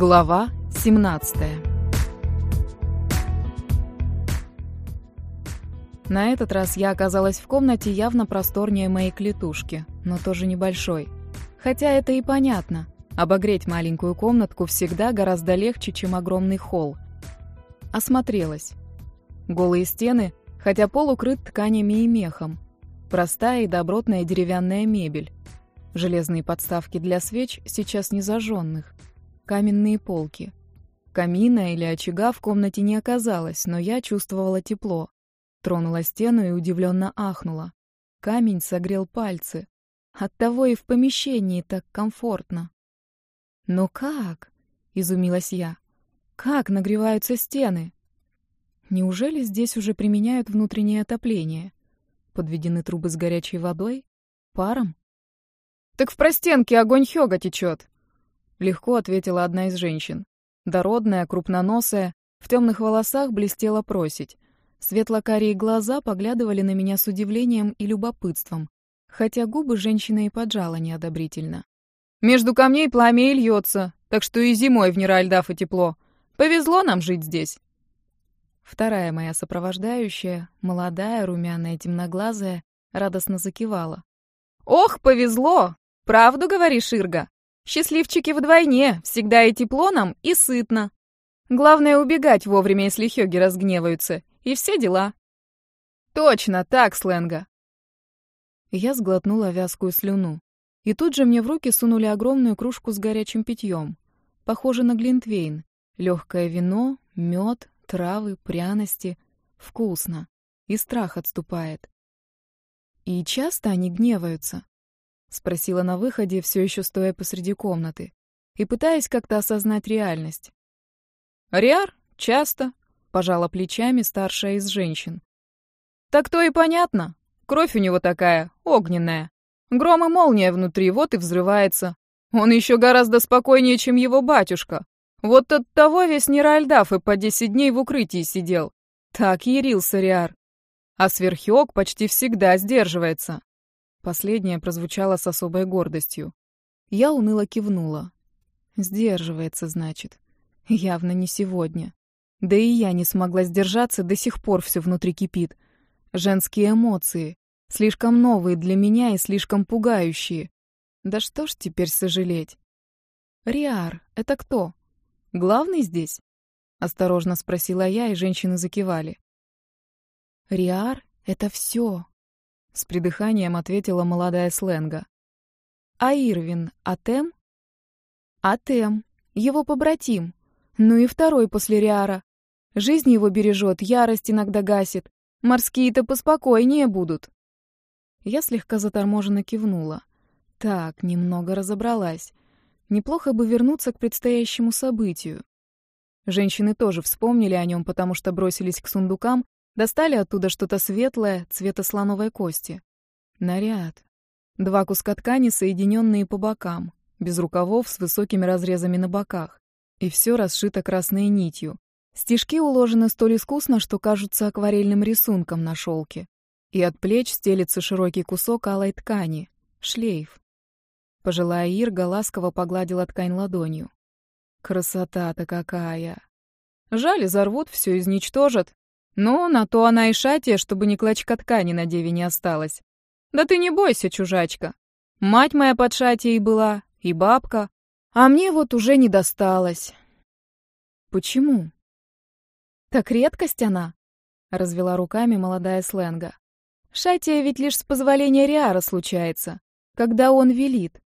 Глава 17 На этот раз я оказалась в комнате явно просторнее моей клетушки, но тоже небольшой. Хотя это и понятно. Обогреть маленькую комнатку всегда гораздо легче, чем огромный холл. Осмотрелась. Голые стены, хотя пол укрыт тканями и мехом. Простая и добротная деревянная мебель. Железные подставки для свеч, сейчас не зажженных. Каменные полки. Камина или очага в комнате не оказалось, но я чувствовала тепло. Тронула стену и удивленно ахнула. Камень согрел пальцы. Оттого и в помещении так комфортно. «Но как?» — изумилась я. «Как нагреваются стены?» Неужели здесь уже применяют внутреннее отопление? Подведены трубы с горячей водой? Паром? «Так в простенке огонь Хёга течет!» Легко ответила одна из женщин. Дородная, крупноносая, в темных волосах блестела просить. Светло-карие глаза поглядывали на меня с удивлением и любопытством, хотя губы женщина и поджала неодобрительно. «Между камней пламя и льется, так что и зимой в Неральдафе тепло. Повезло нам жить здесь». Вторая моя сопровождающая, молодая, румяная, темноглазая, радостно закивала. «Ох, повезло! Правду говоришь, Ирга? Счастливчики вдвойне, всегда и тепло нам, и сытно. Главное убегать вовремя, если хёги разгневаются, и все дела». «Точно, так, сленга!» Я сглотнула вязкую слюну. И тут же мне в руки сунули огромную кружку с горячим питьем. Похоже на глинтвейн. Легкое вино, мед, травы, пряности. Вкусно. И страх отступает. И часто они гневаются. — спросила на выходе, все еще стоя посреди комнаты, и пытаясь как-то осознать реальность. «Риар? Часто», — пожала плечами старшая из женщин. «Так то и понятно. Кровь у него такая, огненная. Гром и молния внутри, вот и взрывается. Он еще гораздо спокойнее, чем его батюшка. Вот от того весь Неральдаф и по десять дней в укрытии сидел. Так ярился Риар. А сверхёк почти всегда сдерживается. Последнее прозвучало с особой гордостью. Я уныло кивнула. Сдерживается, значит. Явно не сегодня. Да и я не смогла сдержаться, до сих пор все внутри кипит. Женские эмоции. Слишком новые для меня и слишком пугающие. Да что ж теперь сожалеть? Риар, это кто? Главный здесь? Осторожно спросила я, и женщины закивали. Риар — это все, с придыханием ответила молодая сленга. А Ирвин, Атем? Атем, его побратим. Ну и второй после Риара. Жизнь его бережет, ярость иногда гасит. Морские-то поспокойнее будут. Я слегка заторможенно кивнула. Так, немного разобралась. Неплохо бы вернуться к предстоящему событию. Женщины тоже вспомнили о нем, потому что бросились к сундукам Достали оттуда что-то светлое, цвета слоновой кости. Наряд. Два куска ткани, соединенные по бокам, без рукавов, с высокими разрезами на боках. И все расшито красной нитью. Стежки уложены столь искусно, что кажутся акварельным рисунком на шелке. И от плеч стелится широкий кусок алой ткани. Шлейф. Пожилая Ирга ласково погладила ткань ладонью. Красота-то какая! Жаль, изорвут, все изничтожат, ну, на то она и шатия, чтобы ни клочка ткани на деве не осталось. Да ты не бойся, чужачка. Мать моя под шатией была, и бабка. А мне вот уже не досталось. Почему? Так редкость она, развела руками молодая сленга. Шатия ведь лишь с позволения Риара случается, когда он велит.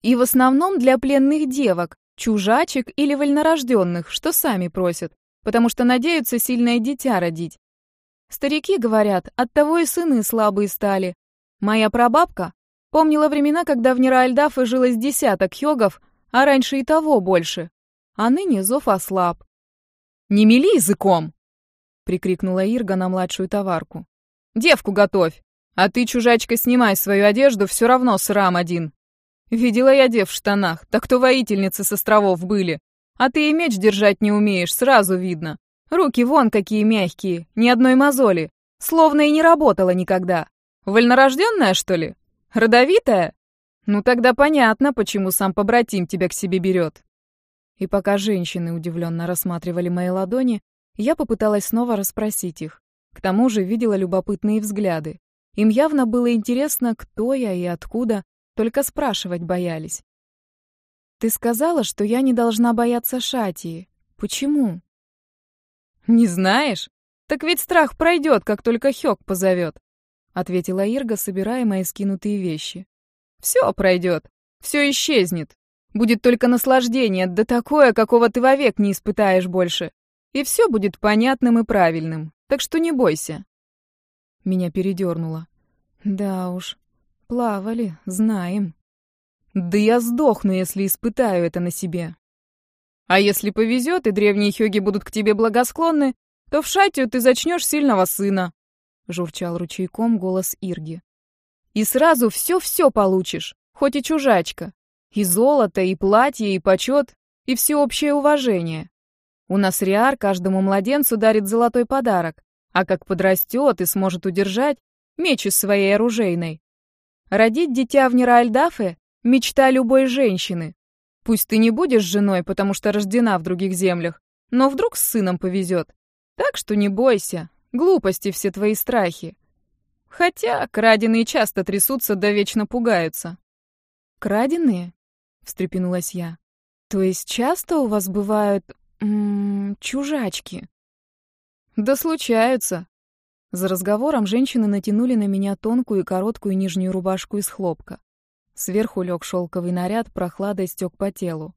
И в основном для пленных девок, чужачек или вольнорожденных, что сами просят потому что надеются сильное дитя родить. Старики говорят, оттого и сыны слабые стали. Моя прабабка помнила времена, когда в Неральдафе жилось десяток йогов, а раньше и того больше. А ныне зов ослаб. «Не мели языком!» — прикрикнула Ирга на младшую товарку. «Девку готовь! А ты, чужачка, снимай свою одежду, все равно срам один. Видела я дев в штанах, так то воительницы с островов были. А ты и меч держать не умеешь, сразу видно. Руки вон какие мягкие, ни одной мозоли. Словно и не работала никогда. Вольнорожденная, что ли? Родовитая? Ну тогда понятно, почему сам побратим тебя к себе берет. И пока женщины удивленно рассматривали мои ладони, я попыталась снова расспросить их. К тому же видела любопытные взгляды. Им явно было интересно, кто я и откуда, только спрашивать боялись. «Ты сказала, что я не должна бояться Шатии. Почему?» «Не знаешь? Так ведь страх пройдет, как только Хёк позовет», — ответила Ирга, собирая мои скинутые вещи. «Все пройдет, все исчезнет. Будет только наслаждение, да такое, какого ты вовек не испытаешь больше. И все будет понятным и правильным, так что не бойся». Меня передернуло. «Да уж, плавали, знаем». «Да я сдохну, если испытаю это на себе». «А если повезет, и древние хёги будут к тебе благосклонны, то в шатию ты зачнешь сильного сына», — журчал ручейком голос Ирги. «И сразу все-все получишь, хоть и чужачка. И золото, и платье, и почет, и всеобщее уважение. У нас Риар каждому младенцу дарит золотой подарок, а как подрастет и сможет удержать, меч из своей оружейной. Родить дитя в Неральдафе — мечта любой женщины. Пусть ты не будешь женой, потому что рождена в других землях, но вдруг с сыном повезет. Так что не бойся, глупости все твои страхи. Хотя краденые часто трясутся да вечно пугаются. «Краденые?» — встрепенулась я. «То есть часто у вас бывают... М -м, чужачки?» «Да случаются». За разговором женщины натянули на меня тонкую и короткую нижнюю рубашку из хлопка. Сверху лег шелковый наряд, прохладой стек по телу.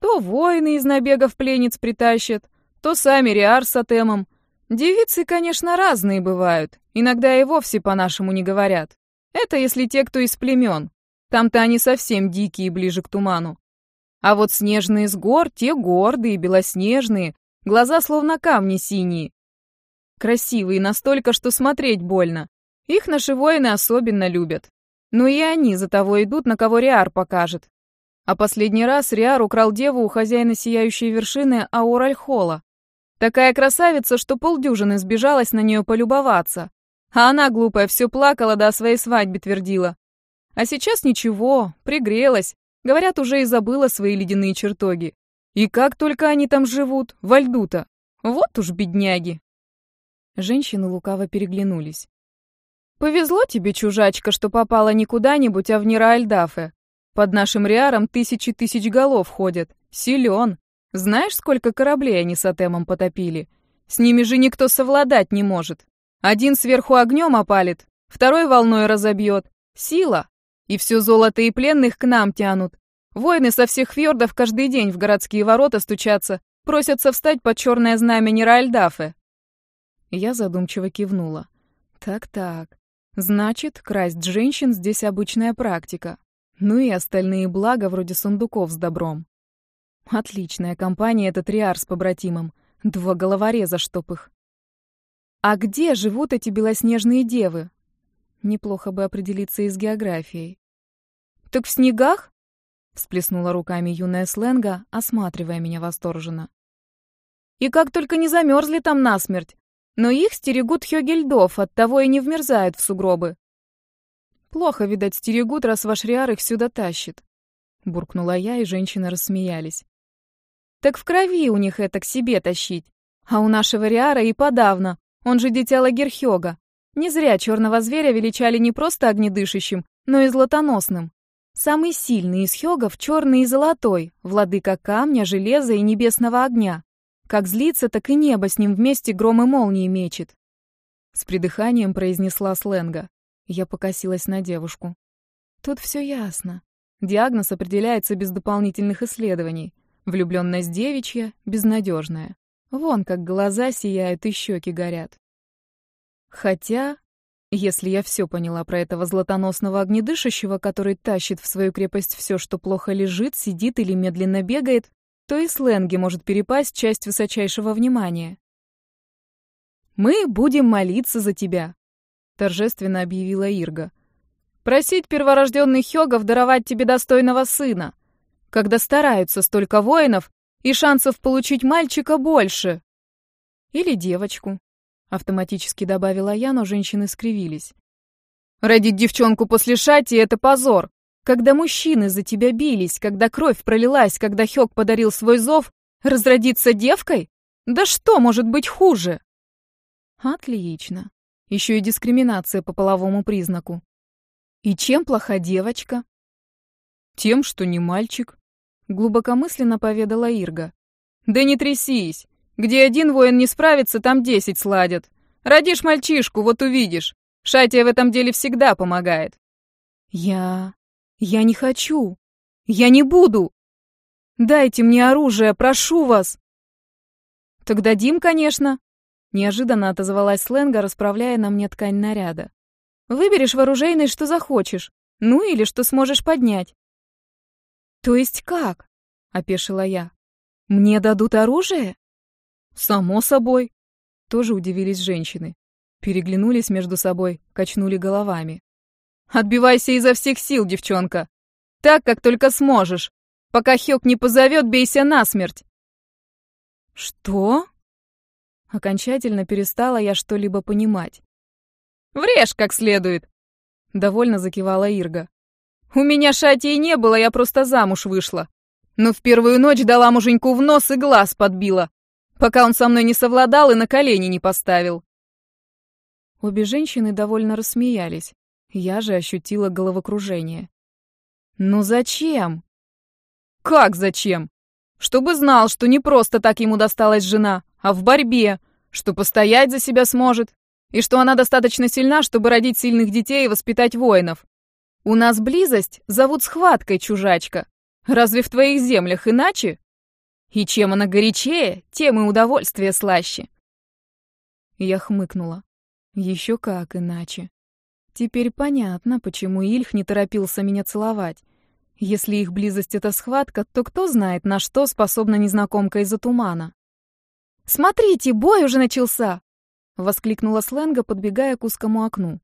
То воины из набегов пленниц притащат, то сами Риар с Атемом. Девицы, конечно, разные бывают, иногда и вовсе по-нашему не говорят. Это если те, кто из племен. Там-то они совсем дикие, ближе к туману. А вот снежные с гор, те гордые, белоснежные, глаза словно камни синие. Красивые настолько, что смотреть больно. Их наши воины особенно любят. Но и они за того идут, на кого Риар покажет. А последний раз Риар украл деву у хозяина сияющей вершины Ауральхола. Такая красавица, что полдюжины сбежалась на нее полюбоваться. А она, глупая, все плакала, да о своей свадьбе твердила. А сейчас ничего, пригрелась. Говорят, уже и забыла свои ледяные чертоги. И как только они там живут, во льду-то. Вот уж бедняги. Женщины лукаво переглянулись. «Повезло тебе, чужачка, что попала не куда-нибудь, а в Нираальдафе. Под нашим Риаром тысячи тысяч голов ходят. Силен. Знаешь, сколько кораблей они с Атемом потопили? С ними же никто совладать не может. Один сверху огнем опалит, второй волной разобьет. Сила. И все золото и пленных к нам тянут. Воины со всех фьордов каждый день в городские ворота стучатся, просятся встать под черное знамя Неральдафе. Я задумчиво кивнула. Так-так. Значит, красть женщин здесь обычная практика. Ну и остальные блага вроде сундуков с добром. Отличная компания этот Риар с побратимом. Два головореза, чтоб их. А где живут эти белоснежные девы? Неплохо бы определиться и с географией. Так в снегах? Всплеснула руками юная сленга, осматривая меня восторженно. И как только не замерзли там насмерть. Но их стерегут хёги льдов, оттого и не вмерзают в сугробы. Плохо, видать, стерегут, раз ваш Риар их сюда тащит. Буркнула я, и женщины рассмеялись. Так в крови у них это к себе тащить. А у нашего Риара и подавно. Он же дитя Лагерхёга. Не зря черного зверя величали не просто огнедышащим, но и златоносным. Самый сильный из хёгов черный и золотой, владыка камня, железа и небесного огня. Как злится, так и небо с ним вместе гром и молнии мечет. С придыханием произнесла сленга. Я покосилась на девушку. Тут все ясно. Диагноз определяется без дополнительных исследований. Влюбленность девичья безнадежная. Вон как глаза сияют и щеки горят. Хотя, если я все поняла про этого златоносного огнедышащего, который тащит в свою крепость все, что плохо лежит, сидит или медленно бегает, то и сленге может перепасть часть высочайшего внимания. «Мы будем молиться за тебя», — торжественно объявила Ирга. «Просить перворожденных хёгов даровать тебе достойного сына когда стараются столько воинов, и шансов получить мальчика больше. Или девочку, автоматически добавила я, но женщины скривились. Родить девчонку после шати — это позор. Когда мужчины за тебя бились, когда кровь пролилась, когда Хёк подарил свой зов, разродиться девкой? Да что может быть хуже? Отлично. Еще и дискриминация по половому признаку. И чем плоха девочка? Тем, что не мальчик. Глубокомысленно поведала Ирга. Да не трясись. Где один воин не справится, там десять сладят. Родишь мальчишку, вот увидишь. Шатия в этом деле всегда помогает. Я... я не хочу. Я не буду. Дайте мне оружие, прошу вас. Тогда Дим, конечно. Неожиданно отозвалась Сленга, расправляя на мне ткань наряда. Выберешь вооружейный, что захочешь. Ну или что сможешь поднять. То есть как? Опешила я. Мне дадут оружие? Само собой. Тоже удивились женщины. Переглянулись между собой, качнули головами. Отбивайся изо всех сил, девчонка. Так, как только сможешь. Пока Хёк не позовет, бейся насмерть. Что? Окончательно перестала я что-либо понимать. Врежь как следует. Довольно закивала Ирга. У меня шати и не было, я просто замуж вышла. Но в первую ночь дала муженьку в нос и глаз подбила, пока он со мной не совладал и на колени не поставил. Обе женщины довольно рассмеялись. Я же ощутила головокружение. «Ну зачем?» «Как зачем? Чтобы знал, что не просто так ему досталась жена, а в борьбе, что постоять за себя сможет, и что она достаточно сильна, чтобы родить сильных детей и воспитать воинов. У нас близость зовут схваткой, чужачка. Разве в твоих землях иначе? И чем она горячее, тем и удовольствие слаще. Я хмыкнула. Еще как иначе. Теперь понятно, почему Ильх не торопился меня целовать. Если их близость — это схватка, то кто знает, на что способна незнакомка из-за тумана. «Смотрите, бой уже начался!» — воскликнула Сленга, подбегая к узкому окну.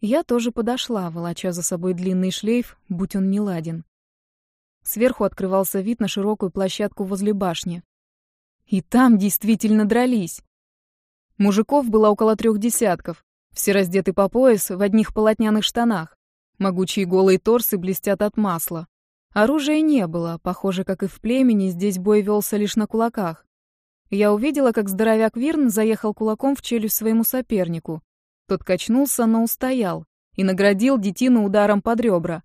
Я тоже подошла, волоча за собой длинный шлейф, будь он неладен. Сверху открывался вид на широкую площадку возле башни. И там действительно дрались. Мужиков было около трех десятков, все раздеты по пояс в одних полотняных штанах. Могучие голые торсы блестят от масла. Оружия не было, похоже, как и в племени, здесь бой велся лишь на кулаках. Я увидела, как здоровяк Вирн заехал кулаком в челюсть своему сопернику, тот качнулся, но устоял и наградил детину ударом под ребра.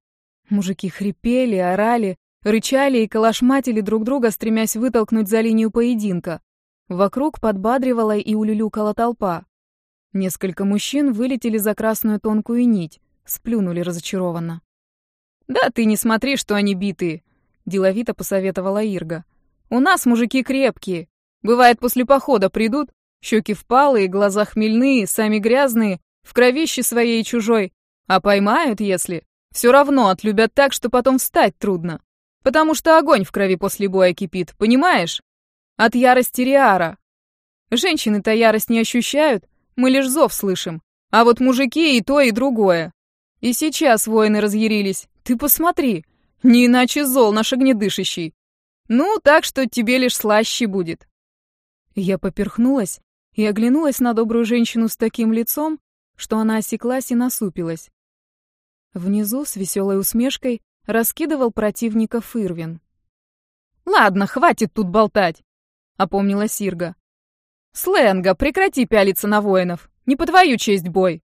Мужики хрипели, орали, рычали и калашматили друг друга, стремясь вытолкнуть за линию поединка. Вокруг подбадривала и улюлюкала толпа. Несколько мужчин вылетели за красную тонкую нить, сплюнули разочарованно. «Да ты не смотри, что они битые», — деловито посоветовала Ирга. «У нас мужики крепкие. Бывает, после похода придут, Щеки впалые, глаза хмельные, сами грязные, в кровище своей и чужой. А поймают, если, все равно отлюбят так, что потом встать трудно. Потому что огонь в крови после боя кипит, понимаешь? От ярости Риара. Женщины-то ярость не ощущают, мы лишь зов слышим. А вот мужики и то, и другое. И сейчас воины разъярились. Ты посмотри, не иначе зол наш огнедышащий. Ну, так что тебе лишь слаще будет. Я поперхнулась и оглянулась на добрую женщину с таким лицом, что она осеклась и насупилась. Внизу с веселой усмешкой раскидывал противников Ирвин. «Ладно, хватит тут болтать», — опомнила Сирга. «Сленга, прекрати пялиться на воинов. Не по твою честь бой.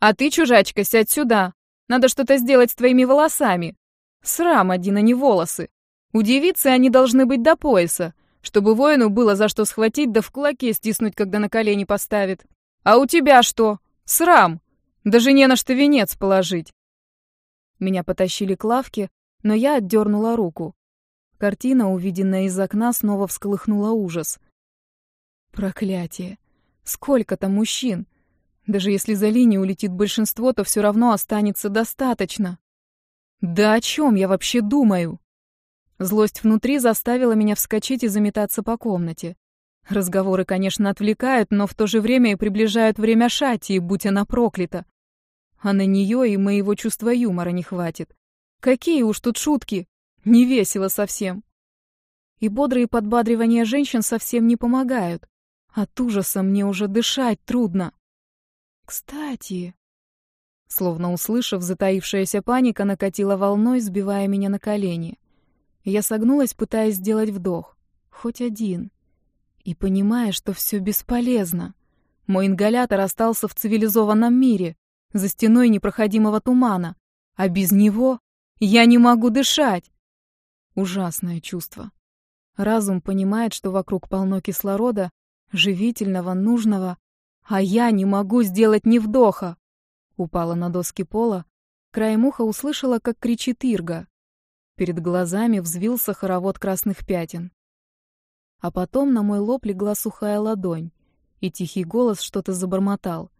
А ты, чужачка, сядь сюда. Надо что-то сделать с твоими волосами. Срам один, а не волосы. У девицы они должны быть до пояса, чтобы воину было за что схватить да в кулаке стиснуть, когда на колени поставит. А у тебя что? Срам! Даже не на что венец положить. Меня потащили к лавке, но я отдернула руку. Картина, увиденная из окна, снова всколыхнула ужас. Проклятие! Сколько там мужчин! Даже если за линию улетит большинство, то все равно останется достаточно. Да о чем я вообще думаю? Злость внутри заставила меня вскочить и заметаться по комнате. Разговоры, конечно, отвлекают, но в то же время и приближают время Шати, будь она проклята. А на нее и моего чувства юмора не хватит. Какие уж тут шутки! Не весело совсем. И бодрые подбадривания женщин совсем не помогают. От ужаса мне уже дышать трудно. Кстати, Словно услышав, затаившаяся паника накатила волной, сбивая меня на колени. Я согнулась, пытаясь сделать вдох. Хоть один. И понимая, что все бесполезно. Мой ингалятор остался в цивилизованном мире, за стеной непроходимого тумана. А без него я не могу дышать. Ужасное чувство. Разум понимает, что вокруг полно кислорода, живительного, нужного, а я не могу сделать ни вдоха. Упала на доски пола, краем уха услышала, как кричит Ирга. Перед глазами взвился хоровод красных пятен. А потом на мой лоб легла сухая ладонь, и тихий голос что-то забормотал.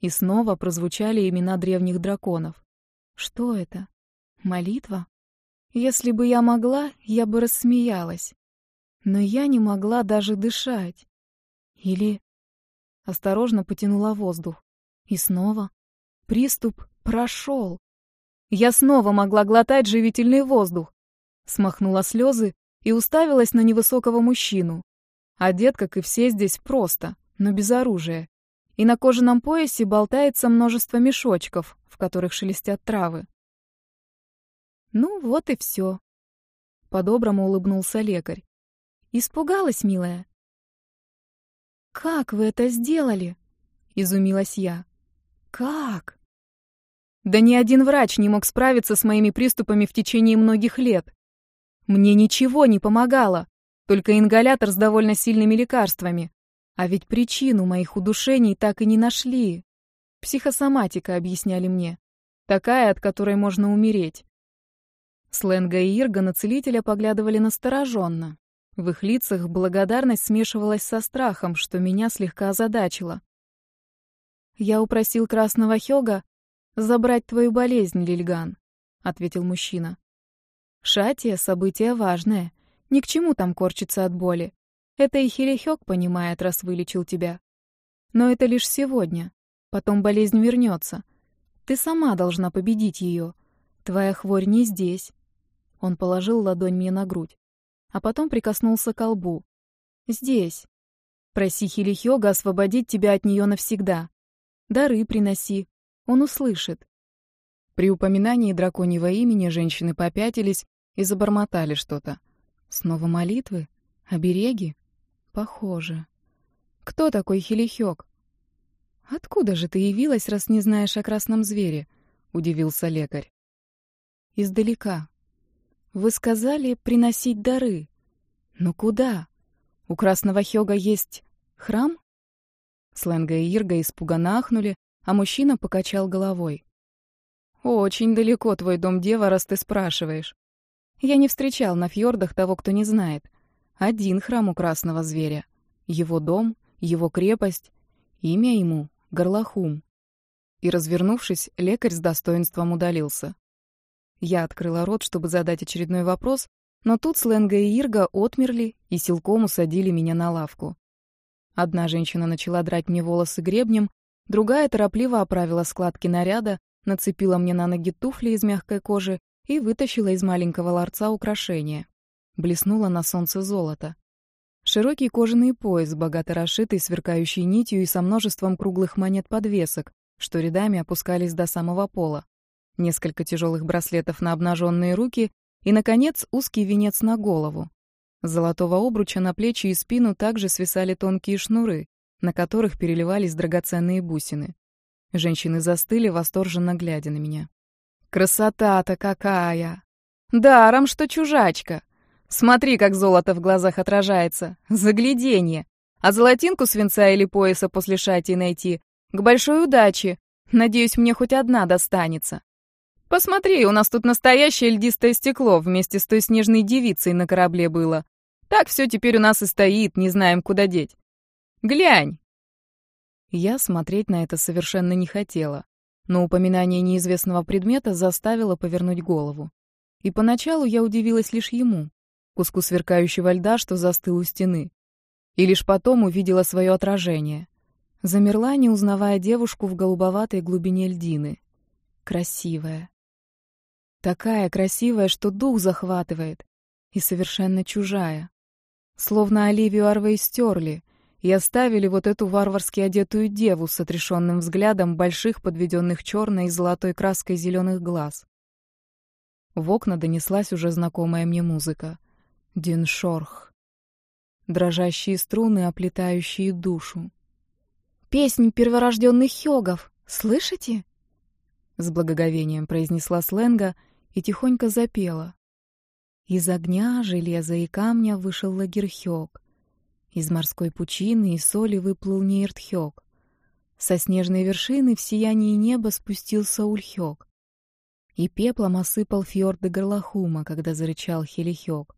И снова прозвучали имена древних драконов. Что это? Молитва? Если бы я могла, я бы рассмеялась. Но я не могла даже дышать. Или... Осторожно потянула воздух. И снова. Приступ прошел. Я снова могла глотать живительный воздух. Смахнула слезы и уставилась на невысокого мужчину. Одет, как и все здесь, просто, но без оружия. И на кожаном поясе болтается множество мешочков, в которых шелестят травы. Ну, вот и все. По-доброму улыбнулся лекарь. Испугалась, милая. «Как вы это сделали?» — изумилась я. «Как?» Да ни один врач не мог справиться с моими приступами в течение многих лет. Мне ничего не помогало, только ингалятор с довольно сильными лекарствами. А ведь причину моих удушений так и не нашли. Психосоматика, объясняли мне. Такая, от которой можно умереть. Сленга и Ирга на целителя поглядывали настороженно. В их лицах благодарность смешивалась со страхом, что меня слегка озадачило. «Я упросил Красного Хёга забрать твою болезнь, Лильган», — ответил мужчина. «Шатия — событие важное. Ни к чему там корчиться от боли. Это и Хилихёк понимает, раз вылечил тебя. Но это лишь сегодня. Потом болезнь вернется. Ты сама должна победить ее. Твоя хворь не здесь». Он положил ладонь мне на грудь а потом прикоснулся к лбу. «Здесь. Проси Хилихёга освободить тебя от нее навсегда. Дары приноси. Он услышит». При упоминании драконьего имени женщины попятились и забормотали что-то. «Снова молитвы? Обереги? Похоже. Кто такой Хилихёг?» «Откуда же ты явилась, раз не знаешь о красном звере?» — удивился лекарь. «Издалека», вы сказали приносить дары. Но куда? У Красного Хёга есть храм? Сленга и Ирга испуганно ахнули, а мужчина покачал головой. «Очень далеко твой дом дева, раз ты спрашиваешь. Я не встречал на фьордах того, кто не знает. Один храм у красного зверя. Его дом, его крепость, имя ему — Горлахум». И, развернувшись, лекарь с достоинством удалился. Я открыла рот, чтобы задать очередной вопрос, но тут Сленга и Ирга отмерли и силком усадили меня на лавку. Одна женщина начала драть мне волосы гребнем, другая торопливо оправила складки наряда, нацепила мне на ноги туфли из мягкой кожи и вытащила из маленького ларца украшения. Блеснуло на солнце золото. Широкий кожаный пояс, богато расшитый сверкающей нитью и со множеством круглых монет-подвесок, что рядами опускались до самого пола несколько тяжелых браслетов на обнаженные руки и, наконец, узкий венец на голову. С золотого обруча на плечи и спину также свисали тонкие шнуры, на которых переливались драгоценные бусины. Женщины застыли, восторженно глядя на меня. «Красота-то какая! Даром, что чужачка! Смотри, как золото в глазах отражается! Загляденье! А золотинку свинца или пояса после шати найти? К большой удаче! Надеюсь, мне хоть одна достанется!» Посмотри, у нас тут настоящее льдистое стекло вместе с той снежной девицей на корабле было. Так все теперь у нас и стоит, не знаем, куда деть. Глянь!» Я смотреть на это совершенно не хотела, но упоминание неизвестного предмета заставило повернуть голову. И поначалу я удивилась лишь ему, куску сверкающего льда, что застыл у стены. И лишь потом увидела свое отражение. Замерла, не узнавая девушку в голубоватой глубине льдины. Красивая. Такая красивая, что дух захватывает. И совершенно чужая. Словно Оливию Арвей стерли, и оставили вот эту варварски одетую деву с отрешенным взглядом больших, подведенных черной и золотой краской зеленых глаз. В окна донеслась уже знакомая мне музыка. Диншорх. Дрожащие струны, оплетающие душу. «Песнь перворожденных хёгов! Слышите?» С благоговением произнесла сленга и тихонько запела. Из огня, железа и камня вышел Лагерхёг. Из морской пучины и соли выплыл Нейртхёг. Со снежной вершины в сиянии неба спустился Ульхёг. И пеплом осыпал фьорды Горлахума, когда зарычал Хелихёг.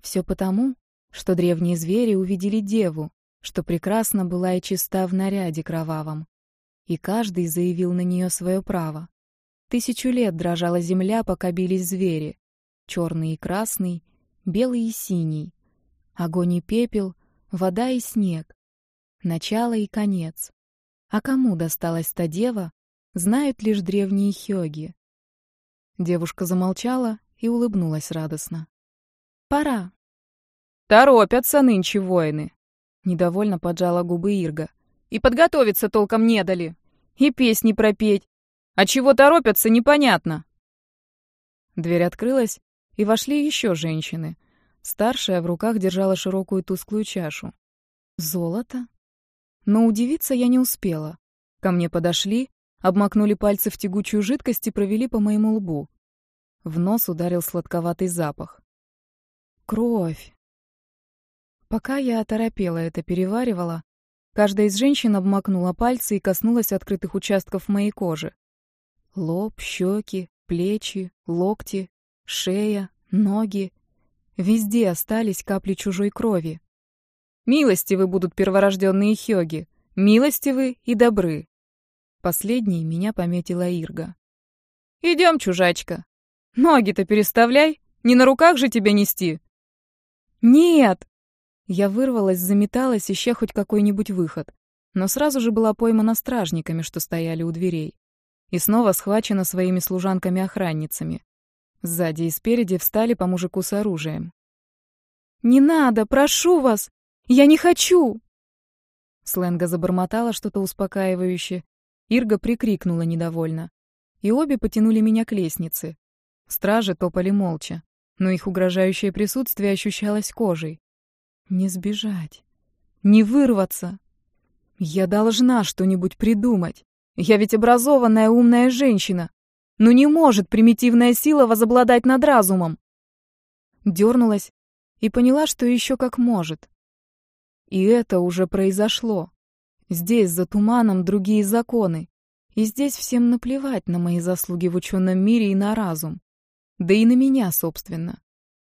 Все потому, что древние звери увидели деву, что прекрасно была и чиста в наряде кровавом. И каждый заявил на нее свое право. Тысячу лет дрожала земля, пока бились звери черный и красный, белый и синий, огонь и пепел, вода и снег, начало и конец. А кому досталась та дева, знают лишь древние хёги. Девушка замолчала и улыбнулась радостно. «Пора». «Торопятся нынче воины», — недовольно поджала губы Ирга. «И подготовиться толком не дали, и песни пропеть. А чего торопятся, непонятно». Дверь открылась, и вошли еще женщины. Старшая в руках держала широкую тусклую чашу. Золото? Но удивиться я не успела. Ко мне подошли, обмакнули пальцы в тягучую жидкость и провели по моему лбу. В нос ударил сладковатый запах. Кровь. Пока я оторопела это переваривала, каждая из женщин обмакнула пальцы и коснулась открытых участков моей кожи. Лоб, щеки, плечи, локти, шея, ноги. Везде остались капли чужой крови. Милостивы будут перворожденные хёги, милостивы и добры. Последней меня пометила Ирга. Идем, чужачка. Ноги-то переставляй, не на руках же тебя нести. Нет! Я вырвалась, заметалась, ища хоть какой-нибудь выход, но сразу же была поймана стражниками, что стояли у дверей, и снова схвачена своими служанками-охранницами. Сзади и спереди встали по мужику с оружием. «Не надо, прошу вас! Я не хочу!» Сленга забормотала что-то успокаивающее. Ирга прикрикнула недовольно. И обе потянули меня к лестнице. Стражи топали молча, но их угрожающее присутствие ощущалось кожей. Не сбежать. Не вырваться. Я должна что-нибудь придумать. Я ведь образованная умная женщина. Но не может примитивная сила возобладать над разумом. Дернулась и поняла, что еще как может. И это уже произошло. Здесь, за туманом, другие законы. И здесь всем наплевать на мои заслуги в ученом мире и на разум. Да и на меня, собственно.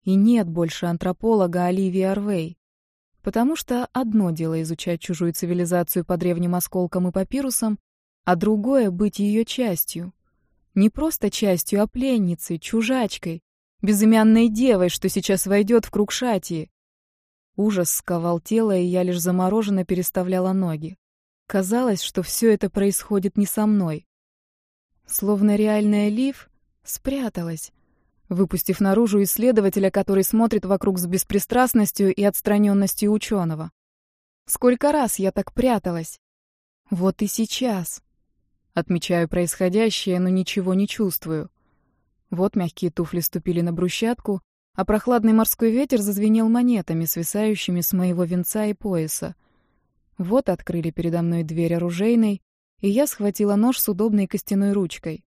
И нет больше антрополога Оливии Арвей. Потому что одно дело изучать чужую цивилизацию по древним осколкам и папирусам, а другое — быть ее частью. Не просто частью, а пленницей, чужачкой, безымянной девой, что сейчас войдет в круг шатии. Ужас сковал тело, и я лишь замороженно переставляла ноги. Казалось, что все это происходит не со мной. Словно реальная Лив спряталась, выпустив наружу исследователя, который смотрит вокруг с беспристрастностью и отстраненностью ученого. Сколько раз я так пряталась? Вот и сейчас. Отмечаю происходящее, но ничего не чувствую. Вот мягкие туфли ступили на брусчатку, а прохладный морской ветер зазвенел монетами, свисающими с моего венца и пояса. Вот открыли передо мной дверь оружейной, и я схватила нож с удобной костяной ручкой.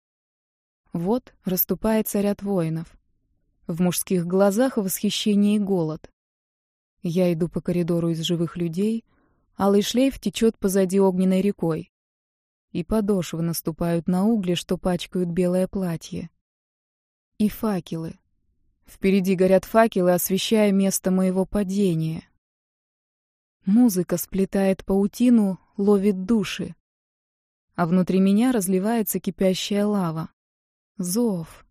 Вот расступается ряд воинов. В мужских глазах восхищение и голод. Я иду по коридору из живых людей, алый шлейф течет позади огненной рекой и подошвы наступают на угли, что пачкают белое платье. И факелы. Впереди горят факелы, освещая место моего падения. Музыка сплетает паутину, ловит души. А внутри меня разливается кипящая лава. Зов.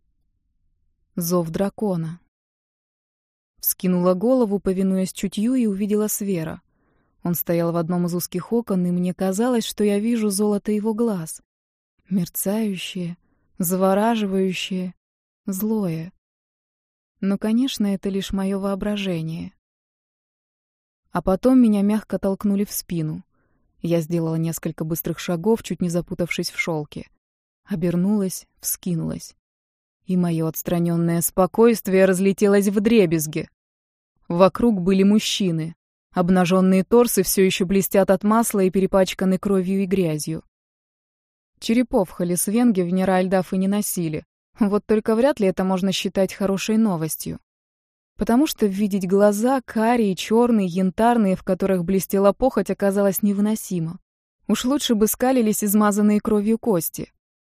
Зов дракона. Вскинула голову, повинуясь чутью, и увидела Свера. Он стоял в одном из узких окон, и мне казалось, что я вижу золото его глаз. Мерцающее, завораживающее, злое. Но, конечно, это лишь мое воображение. А потом меня мягко толкнули в спину. Я сделала несколько быстрых шагов, чуть не запутавшись в шелке. Обернулась, вскинулась. И мое отстраненное спокойствие разлетелось в дребезги. Вокруг были мужчины. Обнаженные торсы все еще блестят от масла и перепачканы кровью и грязью. Черепов Халисвенги в Неральдафы не носили. Вот только вряд ли это можно считать хорошей новостью. Потому что видеть глаза, карие, черные, янтарные, в которых блестела похоть, оказалось невыносимо. Уж лучше бы скалились измазанные кровью кости.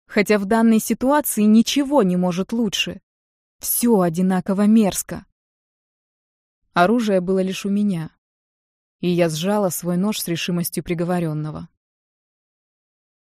Хотя в данной ситуации ничего не может лучше. Все одинаково мерзко. Оружие было лишь у меня. И я сжала свой нож с решимостью приговоренного.